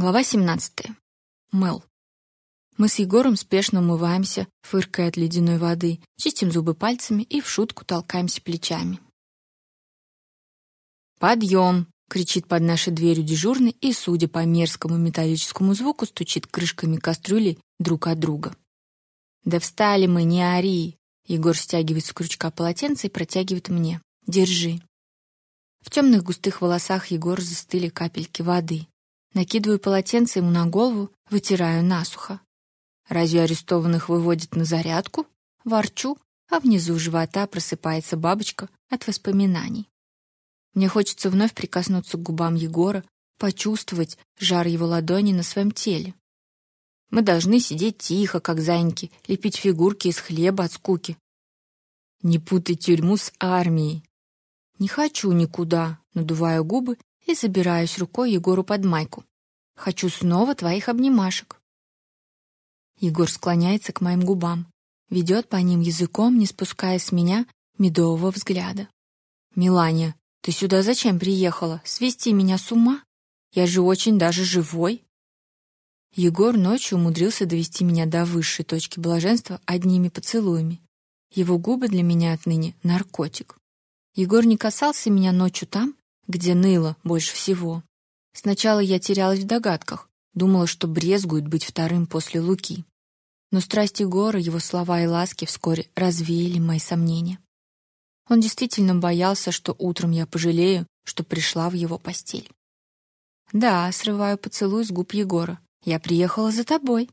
Глава 17. Мэл. Мы с Егором спешно умываемся, фыркая от ледяной воды, чистим зубы пальцами и в шутку толкаемся плечами. «Подъем!» — кричит под нашей дверью дежурный и, судя по мерзкому металлическому звуку, стучит крышками кастрюли друг от друга. «Да встали мы, не ори!» Егор стягивает с крючка полотенце и протягивает мне. «Держи». В темных густых волосах Егор застыли капельки воды. Накидываю полотенце ему на голову, вытираю насухо. Разве арестованных выводят на зарядку? Ворчу, а внизу живота просыпается бабочка от воспоминаний. Мне хочется вновь прикоснуться к губам Егора, почувствовать жар его ладони на своем теле. Мы должны сидеть тихо, как зайки, лепить фигурки из хлеба от скуки. Не путай тюрьму с армией. Не хочу никуда, надуваю губы и забираюсь рукой Егору под майку. Хочу снова твоих обнимашек. Егор склоняется к моим губам, ведет по ним языком, не спуская с меня медового взгляда. Милания, ты сюда зачем приехала? Свести меня с ума? Я же очень даже живой. Егор ночью умудрился довести меня до высшей точки блаженства одними поцелуями. Его губы для меня отныне наркотик. Егор не касался меня ночью там, где ныло больше всего. Сначала я терялась в догадках, думала, что брезгует быть вторым после Луки. Но страсти Егора, его слова и ласки вскоре развеяли мои сомнения. Он действительно боялся, что утром я пожалею, что пришла в его постель. Да, срываю поцелуй с губ Егора. Я приехала за тобой.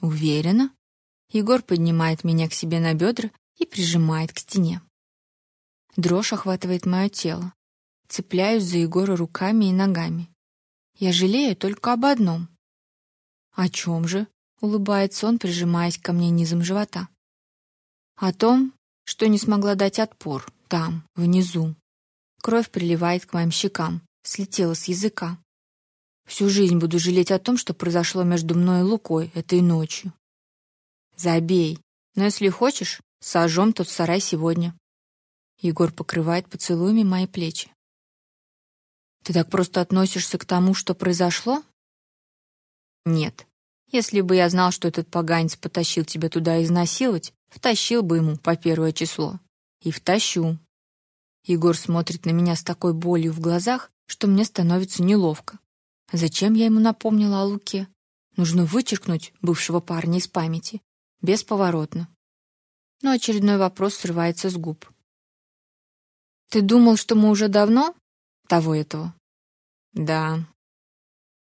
Уверена? Егор поднимает меня к себе на бедра и прижимает к стене. Дрожь охватывает мое тело цепляюсь за Егора руками и ногами. Я жалею только об одном. О чем же? улыбается он, прижимаясь ко мне низом живота. О том, что не смогла дать отпор там, внизу. Кровь приливает к моим щекам, слетела с языка. Всю жизнь буду жалеть о том, что произошло между мной и Лукой этой ночью. Забей. Но если хочешь, сожжем тот сарай сегодня. Егор покрывает поцелуями мои плечи. Ты так просто относишься к тому, что произошло? Нет. Если бы я знал, что этот поганец потащил тебя туда изнасиловать, втащил бы ему по первое число. И втащу. Егор смотрит на меня с такой болью в глазах, что мне становится неловко. Зачем я ему напомнила о Луке? Нужно вычеркнуть бывшего парня из памяти. Бесповоротно. Но очередной вопрос срывается с губ. Ты думал, что мы уже давно? Того этого. Да.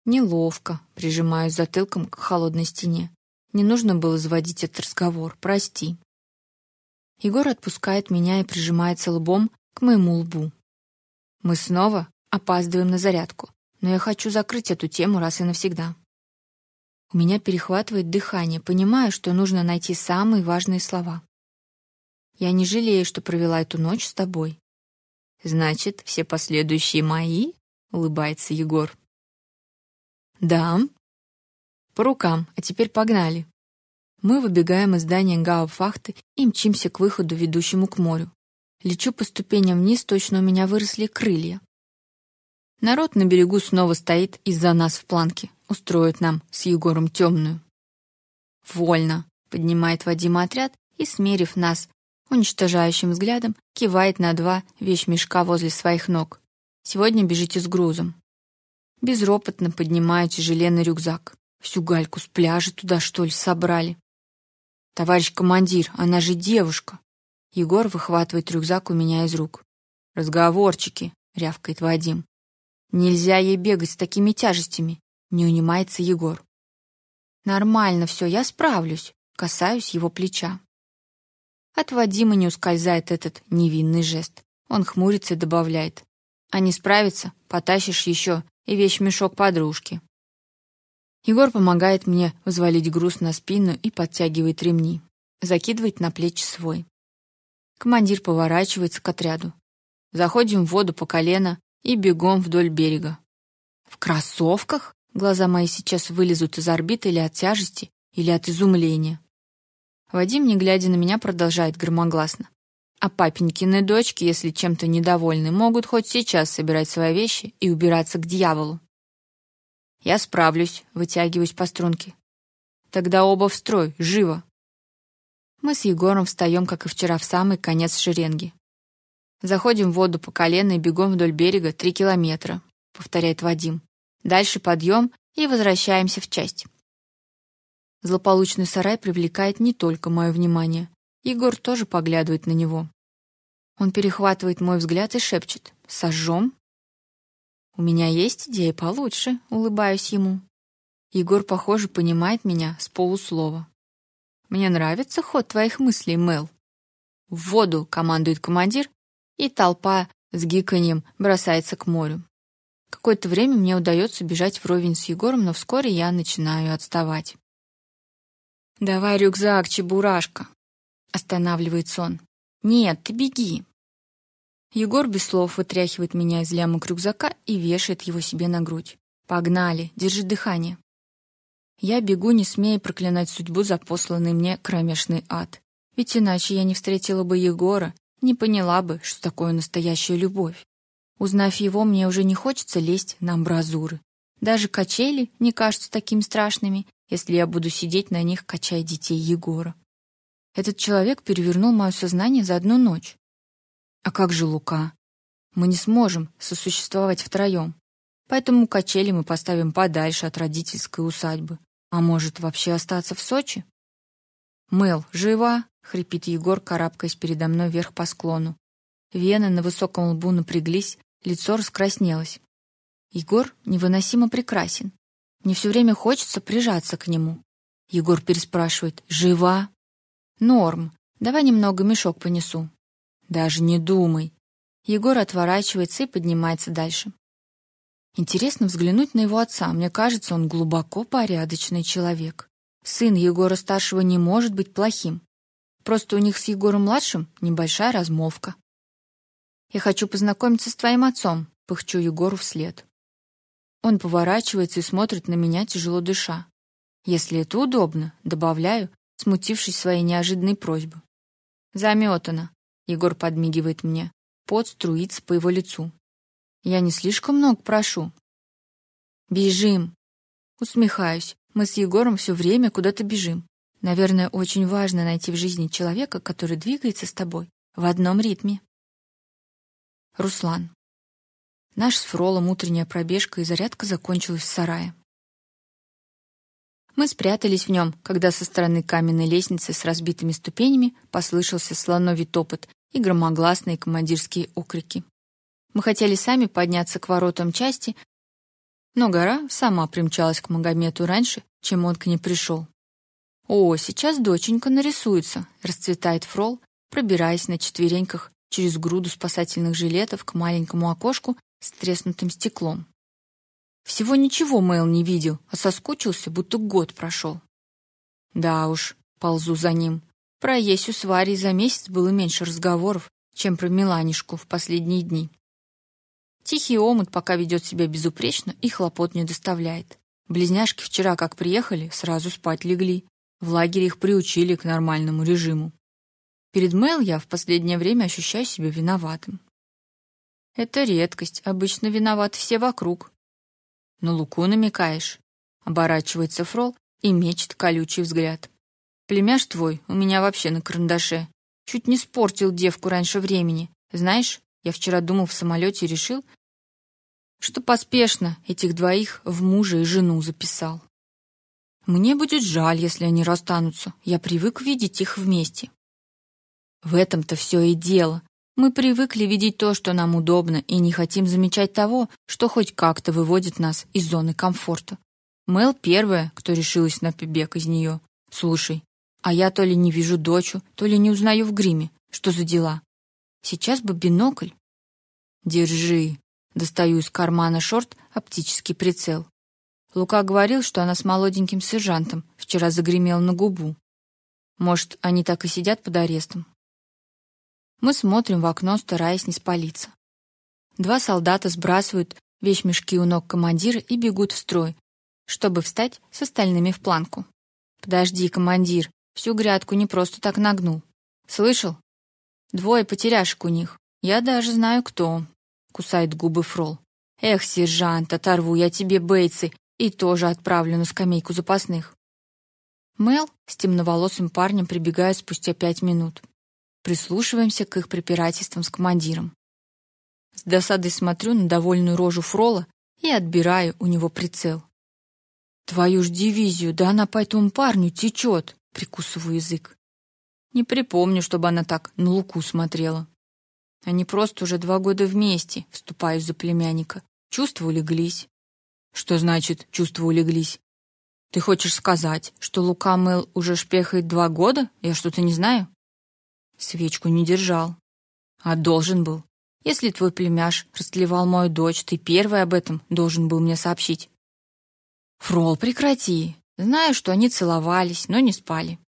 Неловко, прижимаюсь затылком к холодной стене. Не нужно было заводить этот разговор. Прости. Егор отпускает меня и прижимается лбом к моему лбу. Мы снова опаздываем на зарядку, но я хочу закрыть эту тему раз и навсегда. У меня перехватывает дыхание, понимая, что нужно найти самые важные слова. Я не жалею, что провела эту ночь с тобой. Значит, все последующие мои? улыбается Егор. Да. По рукам. А теперь погнали. Мы выбегаем из здания Гауптвахты и мчимся к выходу, ведущему к морю. Лечу по ступеням вниз, точно у меня выросли крылья. Народ на берегу снова стоит из-за нас в планке, устроит нам с Егором темную. Вольно, поднимает Вадим отряд и, смерив нас уничтожающим взглядом кивает на два вещмешка возле своих ног. Сегодня бежите с грузом. Безропотно поднимаю тяжеленный рюкзак. Всю гальку с пляжа туда что ли собрали? Товарищ командир, она же девушка. Егор выхватывает рюкзак у меня из рук. Разговорчики, рявкает Вадим. Нельзя ей бегать с такими тяжестями, не унимается Егор. Нормально все, я справлюсь. Касаюсь его плеча. От Вадима не ускользает этот невинный жест. Он хмурится и добавляет: "А не справится, потащишь еще и вещмешок подружки". Егор помогает мне взвалить груз на спину и подтягивает ремни, закидывает на плечи свой. Командир поворачивается к отряду. Заходим в воду по колено и бегом вдоль берега. В кроссовках? Глаза мои сейчас вылезут из орбиты или от тяжести, или от изумления. Вадим, не глядя на меня, продолжает громогласно. А папенькины дочки, если чем-то недовольны, могут хоть сейчас собирать свои вещи и убираться к дьяволу. Я справлюсь, вытягиваюсь по струнке. Тогда оба в строй, живо. Мы с Егором встаем, как и вчера, в самый конец шеренги. Заходим в воду по колено и бегом вдоль берега три километра, повторяет Вадим. Дальше подъем и возвращаемся в часть. Злополучный сарай привлекает не только мое внимание. Егор тоже поглядывает на него. Он перехватывает мой взгляд и шепчет: "Сожжем?" У меня есть идея получше, улыбаюсь ему. Егор, похоже, понимает меня с полуслова. Мне нравится ход твоих мыслей, Мэл. В воду командует командир, и толпа с гиканьем бросается к морю. Какое-то время мне удается бежать вровень с Егором, но вскоре я начинаю отставать. Давай рюкзак, чебурашка, останавливается он. Нет, ты беги. Егор без слов вытряхивает меня из лямок рюкзака и вешает его себе на грудь. Погнали, держи дыхание. Я бегу, не смея проклинать судьбу за посланный мне кромешный ад. Ведь иначе я не встретила бы Егора, не поняла бы, что такое настоящая любовь. Узнав его, мне уже не хочется лезть на амбразуры. Даже качели не кажутся такими страшными, если я буду сидеть на них, качая детей Егора. Этот человек перевернул мое сознание за одну ночь. А как же Лука? Мы не сможем сосуществовать втроем. Поэтому качели мы поставим подальше от родительской усадьбы. А может, вообще остаться в Сочи? Мэл, жива? хрипит Егор, карабкаясь передо мной вверх по склону. Вены на высоком лбу напряглись, лицо раскраснелось. Егор невыносимо прекрасен. Мне все время хочется прижаться к нему. Егор переспрашивает: "Жива?" "Норм. Давай немного мешок понесу". "Даже не думай". Егор отворачивается и поднимается дальше. Интересно взглянуть на его отца. Мне кажется, он глубоко порядочный человек. Сын Егора старшего не может быть плохим. Просто у них с Егором младшим небольшая размолвка. Я хочу познакомиться с твоим отцом, пыхчу Егору вслед. Он поворачивается и смотрит на меня, тяжело дыша. Если это удобно, добавляю, смутившись своей неожиданной просьбы. Заметано. Егор подмигивает мне. Пот струится по его лицу. Я не слишком много прошу. Бежим. Усмехаюсь. Мы с Егором все время куда-то бежим. Наверное, очень важно найти в жизни человека, который двигается с тобой в одном ритме. Руслан. Наш с Фролом утренняя пробежка и зарядка закончилась в сарае. Мы спрятались в нем, когда со стороны каменной лестницы с разбитыми ступенями послышался слоновий топот и громогласные командирские окрики. Мы хотели сами подняться к воротам части, но гора сама примчалась к Магомету раньше, чем он к ней пришел. О, сейчас доченька нарисуется, расцветает Фрол, пробираясь на четвереньках через груду спасательных жилетов к маленькому окошку с треснутым стеклом. Всего ничего Мэл не видел, а соскучился, будто год прошел. Да уж, ползу за ним. Про Есю с Варей за месяц было меньше разговоров, чем про Миланишку в последние дни. Тихий омут пока ведет себя безупречно и хлопот не доставляет. Близняшки вчера, как приехали, сразу спать легли. В лагере их приучили к нормальному режиму. Перед Мэл я в последнее время ощущаю себя виноватым. Это редкость, обычно виноваты все вокруг. На Луку намекаешь? Оборачивается Фрол и мечет колючий взгляд. Племяш твой у меня вообще на карандаше. Чуть не спортил девку раньше времени. Знаешь, я вчера думал в самолете и решил, что поспешно этих двоих в мужа и жену записал. Мне будет жаль, если они расстанутся. Я привык видеть их вместе. В этом-то все и дело. Мы привыкли видеть то, что нам удобно, и не хотим замечать того, что хоть как-то выводит нас из зоны комфорта. Мэл первая, кто решилась на побег из нее. Слушай, а я то ли не вижу дочу, то ли не узнаю в гриме. Что за дела? Сейчас бы бинокль. Держи. Достаю из кармана шорт оптический прицел. Лука говорил, что она с молоденьким сержантом вчера загремела на губу. Может, они так и сидят под арестом. Мы смотрим в окно, стараясь не спалиться. Два солдата сбрасывают вещмешки у ног командира и бегут в строй, чтобы встать с остальными в планку. Подожди, командир, всю грядку не просто так нагнул. Слышал? Двое потеряшек у них. Я даже знаю кто. Кусает губы Фрол. Эх, сержант, оторву я тебе бейцы, и тоже отправлю на скамейку запасных. Мел с темноволосым парнем прибегает спустя пять минут. Прислушиваемся к их препирательствам с командиром. С досадой смотрю на довольную рожу Фрола и отбираю у него прицел. Твою ж дивизию, да она по этому парню течет, прикусываю язык. Не припомню, чтобы она так на Луку смотрела. Они просто уже два года вместе, вступаю за племянника. Чувства улеглись. Что значит чувства улеглись? Ты хочешь сказать, что Лука Мэл уже шпехает два года? Я что-то не знаю. Свечку не держал, а должен был. Если твой племяш растлевал мою дочь, ты первый об этом должен был мне сообщить. Фрол, прекрати. Знаю, что они целовались, но не спали.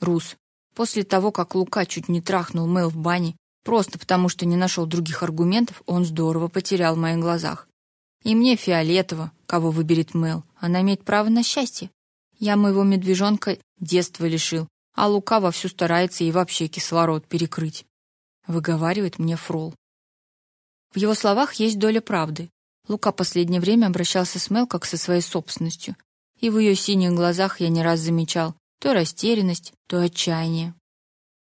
Рус, после того, как Лука чуть не трахнул Мэл в бане, просто потому что не нашел других аргументов, он здорово потерял в моих глазах. И мне фиолетово, кого выберет Мэл. Она имеет право на счастье. Я моего медвежонка детства лишил, а Лука вовсю старается и вообще кислород перекрыть. Выговаривает мне Фрол. В его словах есть доля правды. Лука последнее время обращался с Мел как со своей собственностью, и в ее синих глазах я не раз замечал то растерянность, то отчаяние.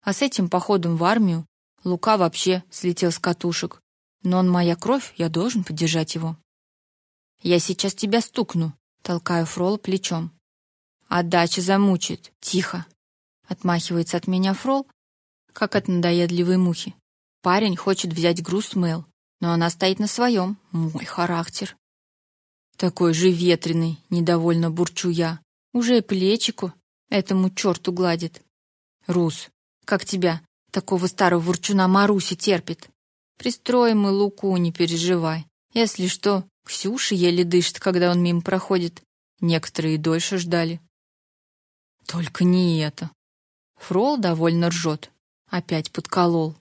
А с этим походом в армию Лука вообще слетел с катушек. Но он моя кровь, я должен поддержать его. Я сейчас тебя стукну, толкаю Фрол плечом. Отдача замучит. Тихо. Отмахивается от меня Фрол, как от надоедливой мухи. Парень хочет взять груз Мел, но она стоит на своем. Мой характер. Такой же ветреный, недовольно бурчу я. Уже плечику этому черту гладит. Рус, как тебя, такого старого вурчуна Маруси терпит? Пристроим мы Луку, не переживай. Если что, Ксюша еле дышит, когда он мимо проходит. Некоторые дольше ждали. Только не это. Фрол довольно ржет. Опять подколол.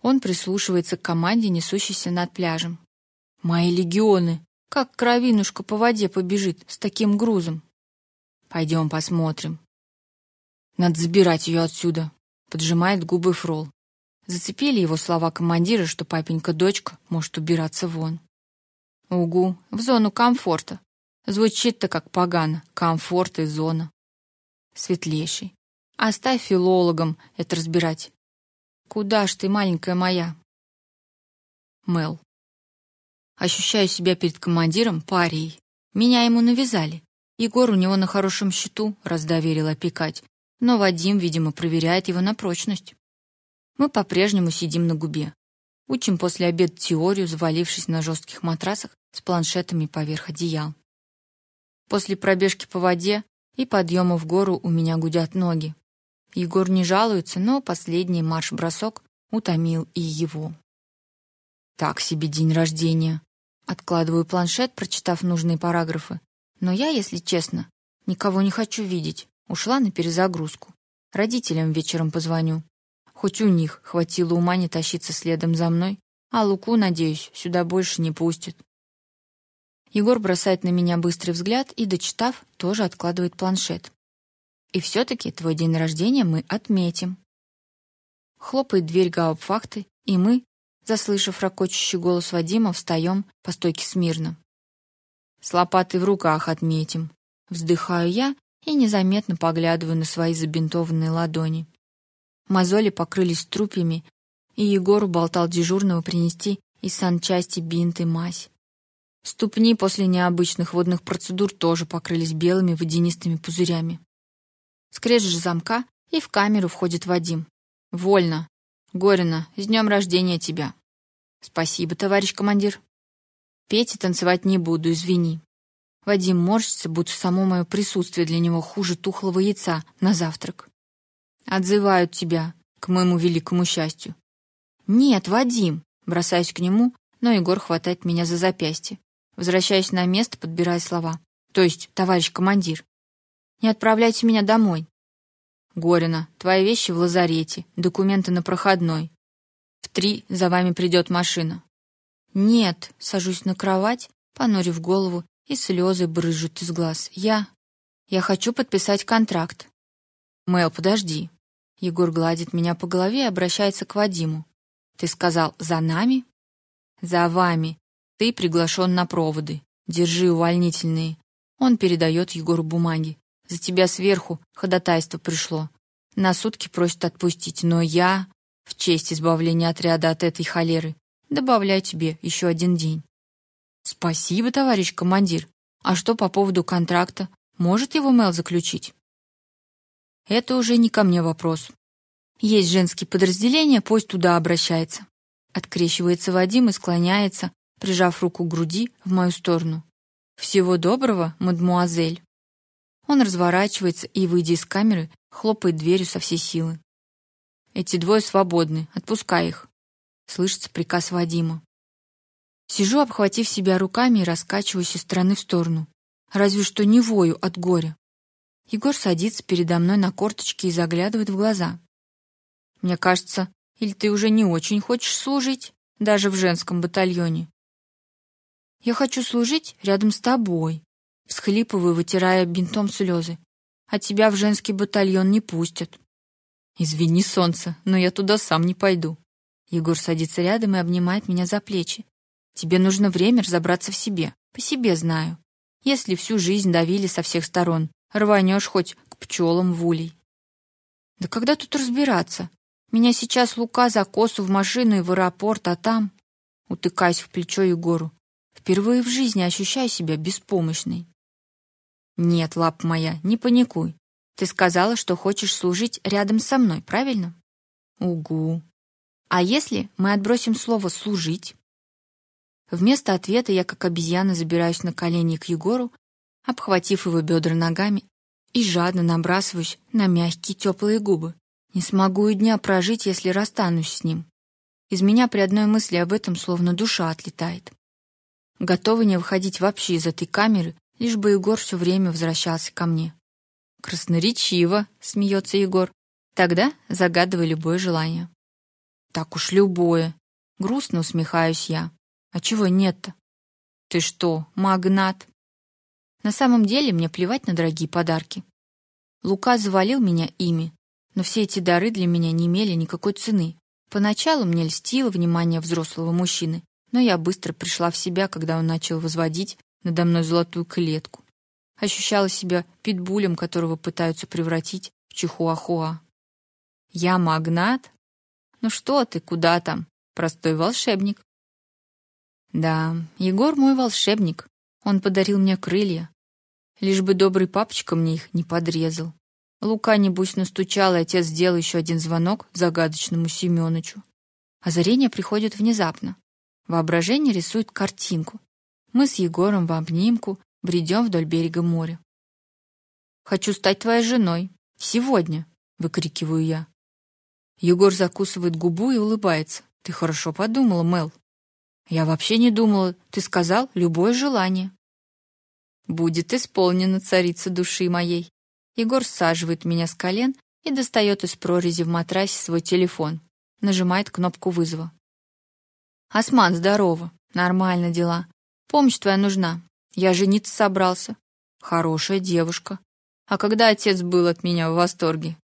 Он прислушивается к команде, несущейся над пляжем. Мои легионы, как кровинушка по воде побежит с таким грузом. Пойдем посмотрим. Надо забирать ее отсюда, поджимает губы Фрол. Зацепили его слова командира, что папенька-дочка может убираться вон. Угу, в зону комфорта. Звучит-то как погано. Комфорт и зона. Светлейший. Оставь филологам это разбирать. Куда ж ты, маленькая моя? Мел. Ощущаю себя перед командиром парией. Меня ему навязали. Егор у него на хорошем счету, раз доверил опекать. Но Вадим, видимо, проверяет его на прочность. Мы по-прежнему сидим на губе. Учим после обеда теорию, завалившись на жестких матрасах с планшетами поверх одеял. После пробежки по воде и подъема в гору у меня гудят ноги. Егор не жалуется, но последний марш-бросок утомил и его. Так себе день рождения. Откладываю планшет, прочитав нужные параграфы. Но я, если честно, никого не хочу видеть. Ушла на перезагрузку. Родителям вечером позвоню. Хоть у них хватило ума не тащиться следом за мной, а Луку, надеюсь, сюда больше не пустят. Егор бросает на меня быстрый взгляд и, дочитав, тоже откладывает планшет. И все-таки твой день рождения мы отметим. Хлопает дверь гауптвахты, и мы, заслышав ракочущий голос Вадима, встаем по стойке смирно. С лопатой в руках отметим. Вздыхаю я и незаметно поглядываю на свои забинтованные ладони. Мозоли покрылись трупьями, и Егор болтал дежурного принести из санчасти бинты мазь. Ступни после необычных водных процедур тоже покрылись белыми водянистыми пузырями. Скрежешь замка, и в камеру входит Вадим. Вольно. Горина, с днем рождения тебя. Спасибо, товарищ командир. Петь и танцевать не буду, извини. Вадим морщится, будто само мое присутствие для него хуже тухлого яйца на завтрак. Отзывают тебя, к моему великому счастью. Нет, Вадим, бросаюсь к нему, но Егор хватает меня за запястье. Возвращаюсь на место, подбирая слова. То есть, товарищ командир, не отправляйте меня домой. Горина, твои вещи в лазарете, документы на проходной. В три за вами придет машина. Нет, сажусь на кровать, понурив голову, и слезы брызжут из глаз. Я... Я хочу подписать контракт. Мэл, подожди. Егор гладит меня по голове и обращается к Вадиму. Ты сказал «за нами»? За вами. Ты приглашен на проводы. Держи увольнительные. Он передает Егору бумаги. За тебя сверху ходатайство пришло. На сутки просят отпустить, но я, в честь избавления отряда от этой холеры, добавляю тебе еще один день. Спасибо, товарищ командир. А что по поводу контракта? Может его Мэл заключить? Это уже не ко мне вопрос. Есть женские подразделения, пусть туда обращается. Открещивается Вадим и склоняется, прижав руку к груди в мою сторону. Всего доброго, мадмуазель. Он разворачивается и, выйдя из камеры, хлопает дверью со всей силы. Эти двое свободны, отпускай их. Слышится приказ Вадима. Сижу, обхватив себя руками и раскачиваюсь из стороны в сторону. Разве что не вою от горя. Егор садится передо мной на корточки и заглядывает в глаза. Мне кажется, или ты уже не очень хочешь служить, даже в женском батальоне. Я хочу служить рядом с тобой, всхлипываю, вытирая бинтом слезы. А тебя в женский батальон не пустят. Извини, солнце, но я туда сам не пойду. Егор садится рядом и обнимает меня за плечи. Тебе нужно время разобраться в себе. По себе знаю. Если всю жизнь давили со всех сторон, рванешь хоть к пчелам в улей. Да когда тут разбираться? Меня сейчас Лука за косу в машину и в аэропорт, а там... Утыкаясь в плечо Егору. Впервые в жизни ощущаю себя беспомощной. Нет, лап моя, не паникуй. Ты сказала, что хочешь служить рядом со мной, правильно? Угу. А если мы отбросим слово служить? Вместо ответа я как обезьяна забираюсь на колени к Егору, обхватив его бедра ногами и жадно набрасываюсь на мягкие теплые губы. Не смогу и дня прожить, если расстанусь с ним. Из меня при одной мысли об этом словно душа отлетает. Готова не выходить вообще из этой камеры, лишь бы Егор все время возвращался ко мне. Красноречиво, смеется Егор. Тогда загадывай любое желание. Так уж любое. Грустно усмехаюсь я. А чего нет-то? Ты что, магнат? На самом деле мне плевать на дорогие подарки. Лука завалил меня ими, но все эти дары для меня не имели никакой цены. Поначалу мне льстило внимание взрослого мужчины, но я быстро пришла в себя, когда он начал возводить надо мной золотую клетку. Ощущала себя питбулем, которого пытаются превратить в чихуахуа. Я магнат? Ну что ты, куда там? Простой волшебник. Да, Егор мой волшебник. Он подарил мне крылья. Лишь бы добрый папочка мне их не подрезал. Лука, небось, настучал, и отец сделал еще один звонок загадочному Семёнычу. Озарение приходит внезапно. Воображение рисует картинку. Мы с Егором в обнимку бредем вдоль берега моря. «Хочу стать твоей женой. Сегодня!» — выкрикиваю я. Егор закусывает губу и улыбается. «Ты хорошо подумала, Мел. Я вообще не думала. Ты сказал любое желание. Будет исполнено, царица души моей. Егор саживает меня с колен и достает из прорези в матрасе свой телефон. Нажимает кнопку вызова. Осман, здорово. Нормально дела. Помощь твоя нужна. Я жениться собрался. Хорошая девушка. А когда отец был от меня в восторге?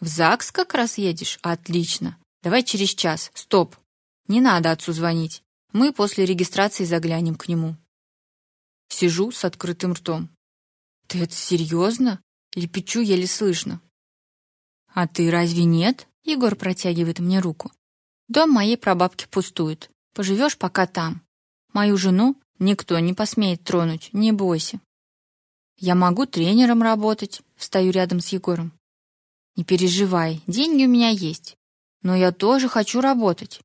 В ЗАГС как раз едешь? Отлично. Давай через час. Стоп. Не надо отцу звонить. Мы после регистрации заглянем к нему. Сижу с открытым ртом. Ты это серьезно? Лепечу еле слышно. А ты разве нет? Егор протягивает мне руку. Дом моей прабабки пустует. Поживешь пока там. Мою жену никто не посмеет тронуть, не бойся. Я могу тренером работать, встаю рядом с Егором. Не переживай, деньги у меня есть. Но я тоже хочу работать.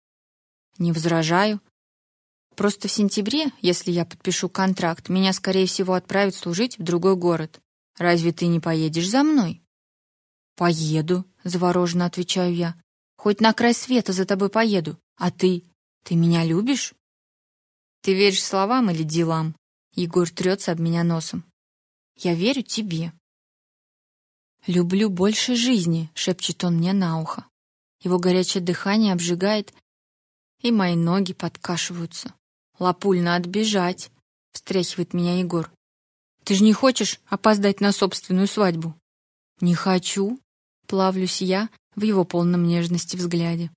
Не возражаю, Просто в сентябре, если я подпишу контракт, меня, скорее всего, отправят служить в другой город. Разве ты не поедешь за мной? Поеду, завороженно отвечаю я. Хоть на край света за тобой поеду. А ты? Ты меня любишь? Ты веришь словам или делам? Егор трется об меня носом. Я верю тебе. Люблю больше жизни, шепчет он мне на ухо. Его горячее дыхание обжигает, и мои ноги подкашиваются. Лапуль, надо бежать, встряхивает меня Егор. Ты же не хочешь опоздать на собственную свадьбу? Не хочу, плавлюсь я в его полном нежности взгляде.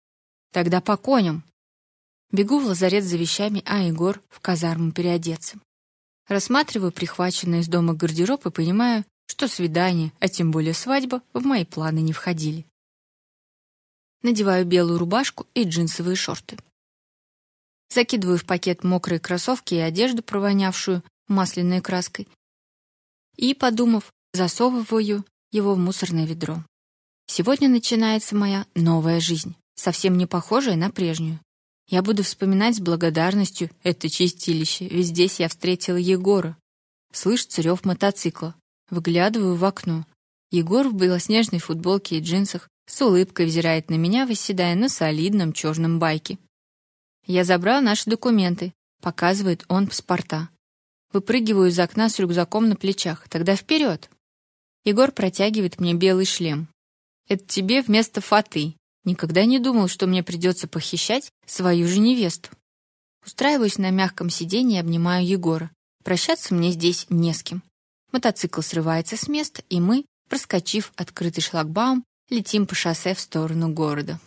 Тогда по коням. Бегу в лазарет за вещами, а Егор в казарму переодеться. Рассматриваю прихваченный из дома гардероб и понимаю, что свидание, а тем более свадьба, в мои планы не входили. Надеваю белую рубашку и джинсовые шорты. Закидываю в пакет мокрые кроссовки и одежду, провонявшую масляной краской. И, подумав, засовываю его в мусорное ведро. Сегодня начинается моя новая жизнь, совсем не похожая на прежнюю. Я буду вспоминать с благодарностью это чистилище, ведь здесь я встретила Егора. Слышится рев мотоцикла. Выглядываю в окно. Егор в белоснежной футболке и джинсах с улыбкой взирает на меня, восседая на солидном черном байке. Я забрал наши документы, показывает он паспорта. Выпрыгиваю из окна с рюкзаком на плечах. Тогда вперед. Егор протягивает мне белый шлем. Это тебе вместо фаты. Никогда не думал, что мне придется похищать свою же невесту. Устраиваюсь на мягком сиденье и обнимаю Егора. Прощаться мне здесь не с кем. Мотоцикл срывается с места, и мы, проскочив открытый шлагбаум, летим по шоссе в сторону города.